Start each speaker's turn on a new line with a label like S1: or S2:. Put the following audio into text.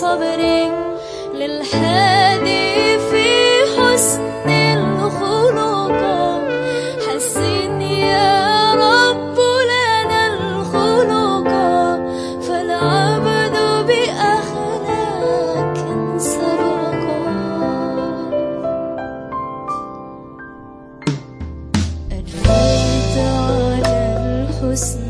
S1: صبر للحادي في حسن الخلق. حسن يا رب لنا الخلق. فالعبد بأخلاق
S2: سبق أنفيت على الحسن